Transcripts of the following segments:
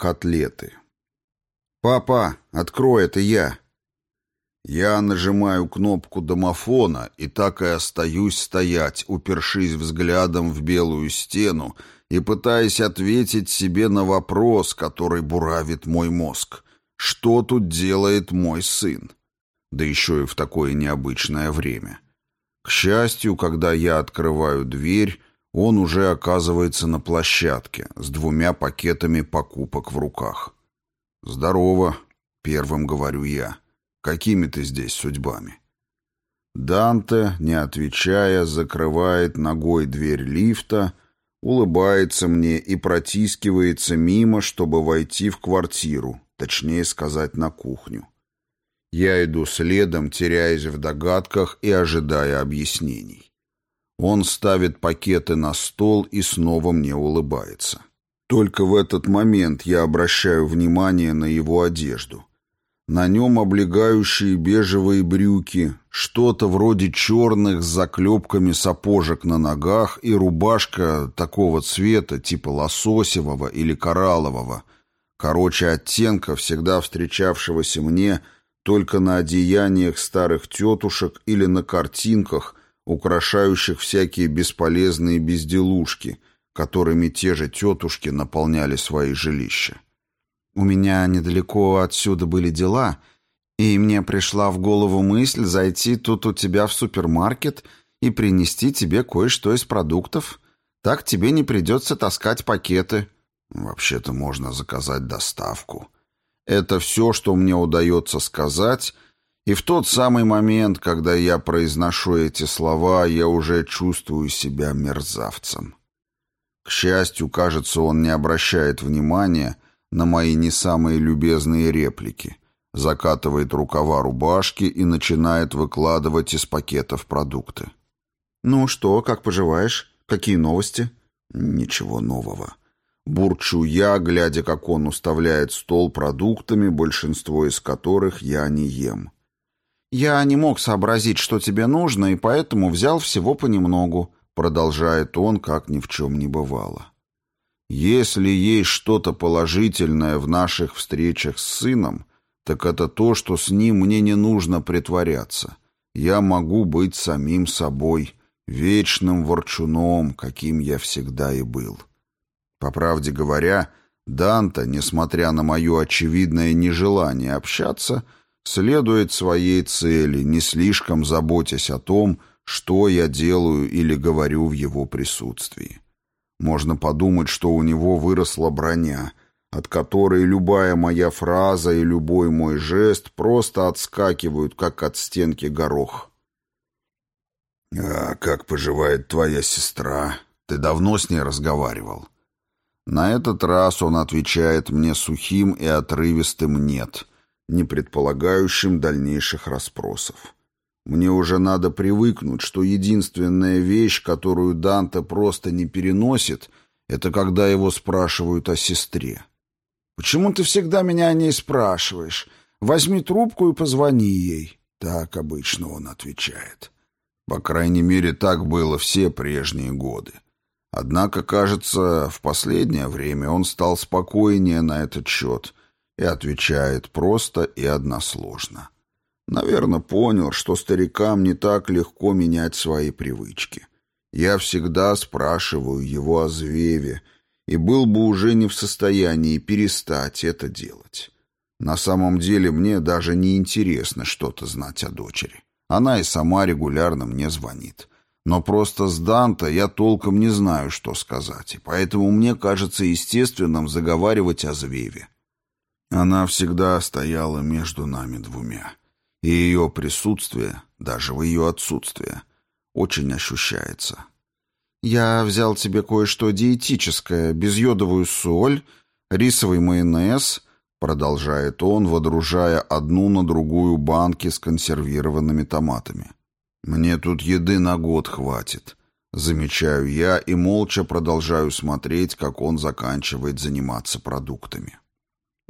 котлеты. «Папа, открой, это я!» Я нажимаю кнопку домофона и так и остаюсь стоять, упершись взглядом в белую стену и пытаясь ответить себе на вопрос, который буравит мой мозг. Что тут делает мой сын? Да еще и в такое необычное время. К счастью, когда я открываю дверь, он уже оказывается на площадке с двумя пакетами покупок в руках. «Здорово», — первым говорю я. Какими ты здесь судьбами?» Данте, не отвечая, закрывает ногой дверь лифта, улыбается мне и протискивается мимо, чтобы войти в квартиру, точнее сказать, на кухню. Я иду следом, теряясь в догадках и ожидая объяснений. Он ставит пакеты на стол и снова мне улыбается. Только в этот момент я обращаю внимание на его одежду. На нем облегающие бежевые брюки, что-то вроде черных с заклепками сапожек на ногах и рубашка такого цвета, типа лососевого или кораллового. Короче, оттенка, всегда встречавшегося мне только на одеяниях старых тетушек или на картинках, украшающих всякие бесполезные безделушки, которыми те же тетушки наполняли свои жилища. У меня недалеко отсюда были дела, и мне пришла в голову мысль зайти тут у тебя в супермаркет и принести тебе кое-что из продуктов. Так тебе не придется таскать пакеты. Вообще-то можно заказать доставку. Это все, что мне удается сказать, и в тот самый момент, когда я произношу эти слова, я уже чувствую себя мерзавцем. К счастью, кажется, он не обращает внимания, на мои не самые любезные реплики, закатывает рукава рубашки и начинает выкладывать из пакетов продукты. «Ну что, как поживаешь? Какие новости?» «Ничего нового». Бурчу я, глядя, как он уставляет стол продуктами, большинство из которых я не ем. «Я не мог сообразить, что тебе нужно, и поэтому взял всего понемногу», продолжает он, как ни в чем не бывало. Если есть что-то положительное в наших встречах с сыном, так это то, что с ним мне не нужно притворяться. Я могу быть самим собой, вечным ворчуном, каким я всегда и был. По правде говоря, Данта, несмотря на мое очевидное нежелание общаться, следует своей цели, не слишком заботясь о том, что я делаю или говорю в его присутствии. Можно подумать, что у него выросла броня, от которой любая моя фраза и любой мой жест просто отскакивают, как от стенки горох. «А как поживает твоя сестра? Ты давно с ней разговаривал?» На этот раз он отвечает мне сухим и отрывистым «нет», не предполагающим дальнейших расспросов. Мне уже надо привыкнуть, что единственная вещь, которую Данте просто не переносит, это когда его спрашивают о сестре. «Почему ты всегда меня о ней спрашиваешь? Возьми трубку и позвони ей». Так обычно он отвечает. По крайней мере, так было все прежние годы. Однако, кажется, в последнее время он стал спокойнее на этот счет и отвечает просто и односложно. Наверное, понял, что старикам не так легко менять свои привычки. Я всегда спрашиваю его о Звеве, и был бы уже не в состоянии перестать это делать. На самом деле мне даже не интересно что-то знать о дочери. Она и сама регулярно мне звонит. Но просто с Данта я толком не знаю, что сказать, и поэтому мне кажется естественным заговаривать о Звеве. Она всегда стояла между нами двумя и ее присутствие, даже в ее отсутствие, очень ощущается. «Я взял тебе кое-что диетическое, безйодовую соль, рисовый майонез», продолжает он, водружая одну на другую банки с консервированными томатами. «Мне тут еды на год хватит», замечаю я и молча продолжаю смотреть, как он заканчивает заниматься продуктами.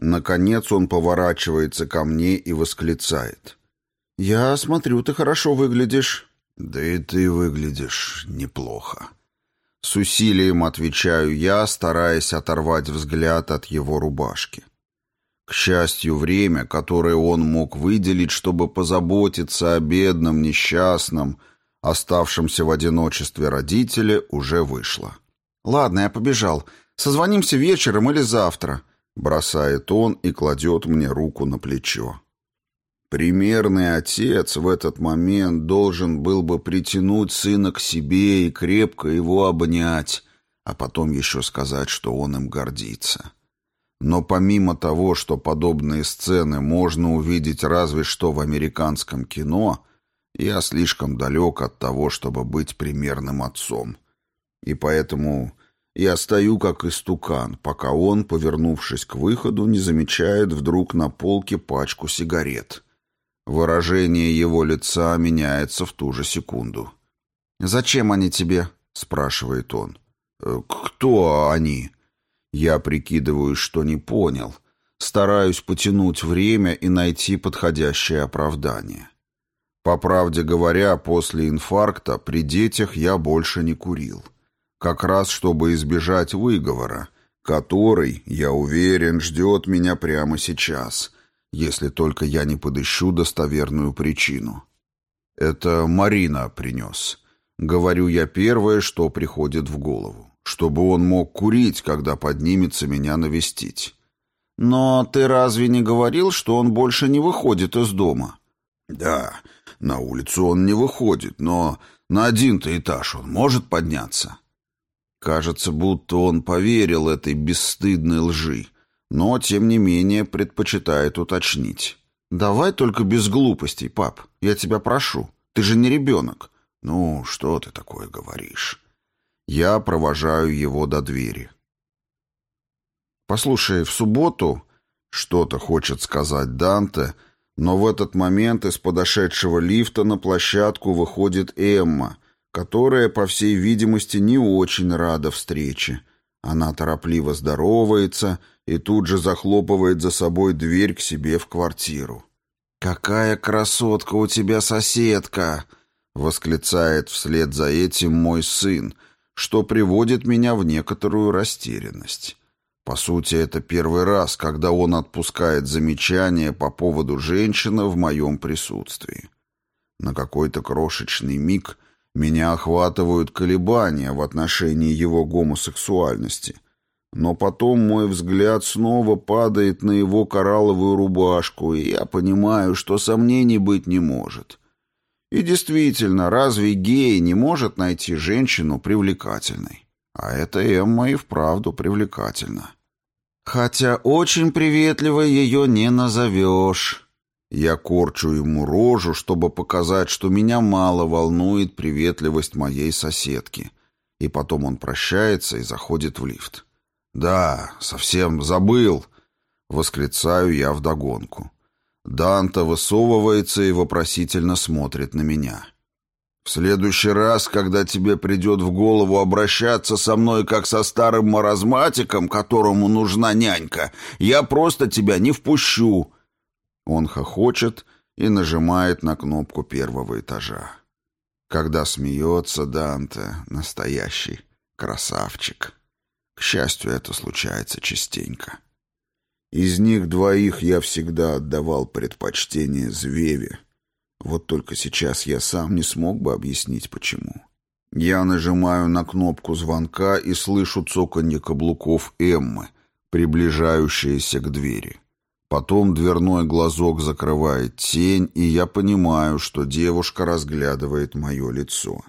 Наконец он поворачивается ко мне и восклицает. «Я смотрю, ты хорошо выглядишь». «Да и ты выглядишь неплохо». С усилием отвечаю я, стараясь оторвать взгляд от его рубашки. К счастью, время, которое он мог выделить, чтобы позаботиться о бедном, несчастном, оставшемся в одиночестве родителе, уже вышло. «Ладно, я побежал. Созвонимся вечером или завтра», — бросает он и кладет мне руку на плечо. Примерный отец в этот момент должен был бы притянуть сына к себе и крепко его обнять, а потом еще сказать, что он им гордится. Но помимо того, что подобные сцены можно увидеть разве что в американском кино, я слишком далек от того, чтобы быть примерным отцом. И поэтому я стою как истукан, пока он, повернувшись к выходу, не замечает вдруг на полке пачку сигарет — Выражение его лица меняется в ту же секунду. «Зачем они тебе?» — спрашивает он. «Э, «Кто они?» Я прикидываю, что не понял. Стараюсь потянуть время и найти подходящее оправдание. По правде говоря, после инфаркта при детях я больше не курил. Как раз чтобы избежать выговора, который, я уверен, ждет меня прямо сейчас — если только я не подыщу достоверную причину. Это Марина принес. Говорю я первое, что приходит в голову. Чтобы он мог курить, когда поднимется меня навестить. Но ты разве не говорил, что он больше не выходит из дома? Да, на улицу он не выходит, но на один-то этаж он может подняться. Кажется, будто он поверил этой бесстыдной лжи, но, тем не менее, предпочитает уточнить. «Давай только без глупостей, пап. Я тебя прошу. Ты же не ребенок». «Ну, что ты такое говоришь?» Я провожаю его до двери. «Послушай, в субботу...» Что-то хочет сказать Данте, но в этот момент из подошедшего лифта на площадку выходит Эмма, которая, по всей видимости, не очень рада встрече. Она торопливо здоровается и тут же захлопывает за собой дверь к себе в квартиру. «Какая красотка у тебя соседка!» — восклицает вслед за этим мой сын, что приводит меня в некоторую растерянность. По сути, это первый раз, когда он отпускает замечания по поводу женщины в моем присутствии. На какой-то крошечный миг меня охватывают колебания в отношении его гомосексуальности — но потом мой взгляд снова падает на его коралловую рубашку, и я понимаю, что сомнений быть не может. И действительно, разве гей не может найти женщину привлекательной? А эта Эмма и вправду привлекательна. Хотя очень приветливо ее не назовешь. Я корчу ему рожу, чтобы показать, что меня мало волнует приветливость моей соседки. И потом он прощается и заходит в лифт. «Да, совсем забыл!» — восклицаю я вдогонку. Данта высовывается и вопросительно смотрит на меня. «В следующий раз, когда тебе придет в голову обращаться со мной как со старым маразматиком, которому нужна нянька, я просто тебя не впущу!» Он хохочет и нажимает на кнопку первого этажа. Когда смеется Данте, настоящий красавчик. К счастью, это случается частенько. Из них двоих я всегда отдавал предпочтение Звеве. Вот только сейчас я сам не смог бы объяснить, почему. Я нажимаю на кнопку звонка и слышу цоканье каблуков Эммы, приближающиеся к двери. Потом дверной глазок закрывает тень, и я понимаю, что девушка разглядывает мое лицо.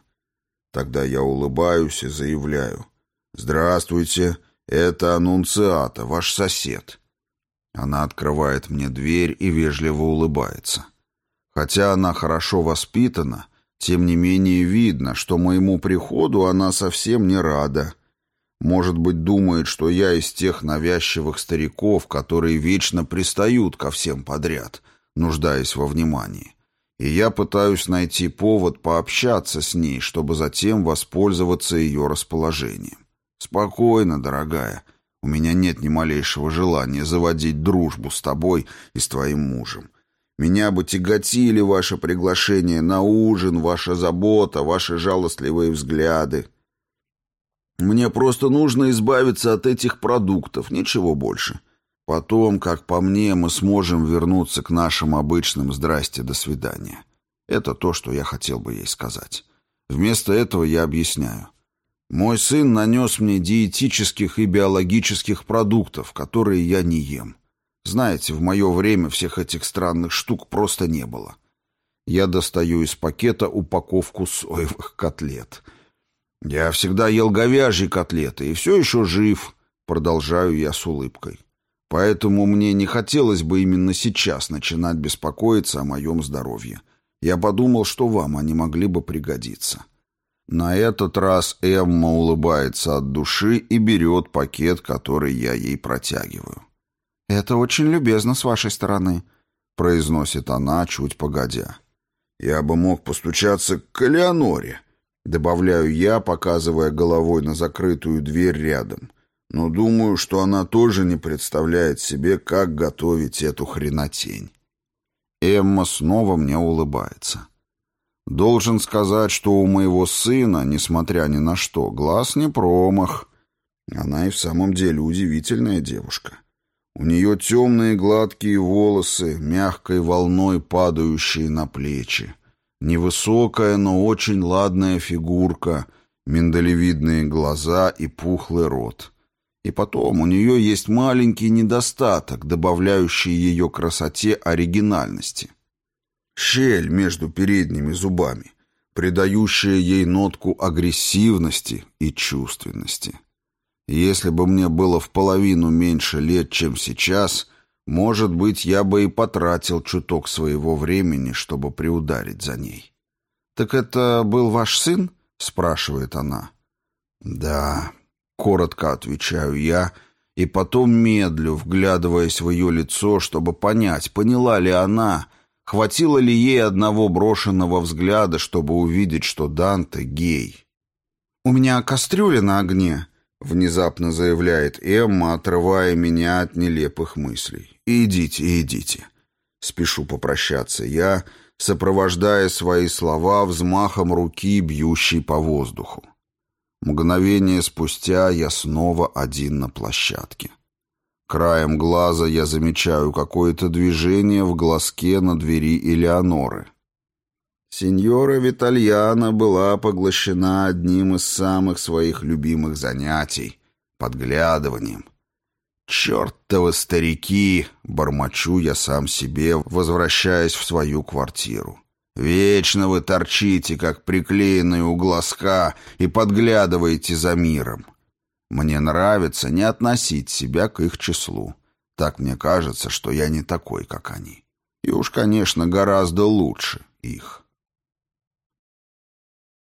Тогда я улыбаюсь и заявляю. «Здравствуйте, это Анунциата, ваш сосед». Она открывает мне дверь и вежливо улыбается. Хотя она хорошо воспитана, тем не менее видно, что моему приходу она совсем не рада. Может быть, думает, что я из тех навязчивых стариков, которые вечно пристают ко всем подряд, нуждаясь во внимании. И я пытаюсь найти повод пообщаться с ней, чтобы затем воспользоваться ее расположением. «Спокойно, дорогая. У меня нет ни малейшего желания заводить дружбу с тобой и с твоим мужем. Меня бы тяготили ваше приглашение на ужин, ваша забота, ваши жалостливые взгляды». Мне просто нужно избавиться от этих продуктов, ничего больше. Потом, как по мне, мы сможем вернуться к нашим обычным «здрасте, до свидания». Это то, что я хотел бы ей сказать. Вместо этого я объясняю. Мой сын нанес мне диетических и биологических продуктов, которые я не ем. Знаете, в мое время всех этих странных штук просто не было. Я достаю из пакета упаковку соевых котлет. Я всегда ел говяжьи котлеты и все еще жив, продолжаю я с улыбкой. Поэтому мне не хотелось бы именно сейчас начинать беспокоиться о моем здоровье. Я подумал, что вам они могли бы пригодиться. На этот раз Эмма улыбается от души и берет пакет, который я ей протягиваю. «Это очень любезно с вашей стороны», — произносит она, чуть погодя. «Я бы мог постучаться к Элеоноре», — добавляю я, показывая головой на закрытую дверь рядом — но думаю, что она тоже не представляет себе, как готовить эту хренотень. Эмма снова мне улыбается. Должен сказать, что у моего сына, несмотря ни на что, глаз не промах. Она и в самом деле удивительная девушка. У нее темные гладкие волосы, мягкой волной падающие на плечи. Невысокая, но очень ладная фигурка, миндалевидные глаза и пухлый рот. И потом у нее есть маленький недостаток, добавляющий ее красоте оригинальности. Щель между передними зубами, придающая ей нотку агрессивности и чувственности. Если бы мне было в половину меньше лет, чем сейчас, может быть, я бы и потратил чуток своего времени, чтобы приударить за ней. «Так это был ваш сын?» — спрашивает она. «Да», Коротко отвечаю я, и потом медлю, вглядываясь в ее лицо, чтобы понять, поняла ли она, хватило ли ей одного брошенного взгляда, чтобы увидеть, что Данте гей. «У меня кастрюля на огне», — внезапно заявляет Эмма, отрывая меня от нелепых мыслей. «Идите, идите». Спешу попрощаться я, сопровождая свои слова взмахом руки, бьющей по воздуху. Мгновение спустя я снова один на площадке. Краем глаза я замечаю какое-то движение в глазке на двери Элеоноры. Сеньора Витальяна была поглощена одним из самых своих любимых занятий — подглядыванием. «Чертовы старики!» — бормочу я сам себе, возвращаясь в свою квартиру. Вечно вы торчите, как приклеенные у глазка, и подглядываете за миром. Мне нравится не относить себя к их числу. Так мне кажется, что я не такой, как они. И уж, конечно, гораздо лучше их.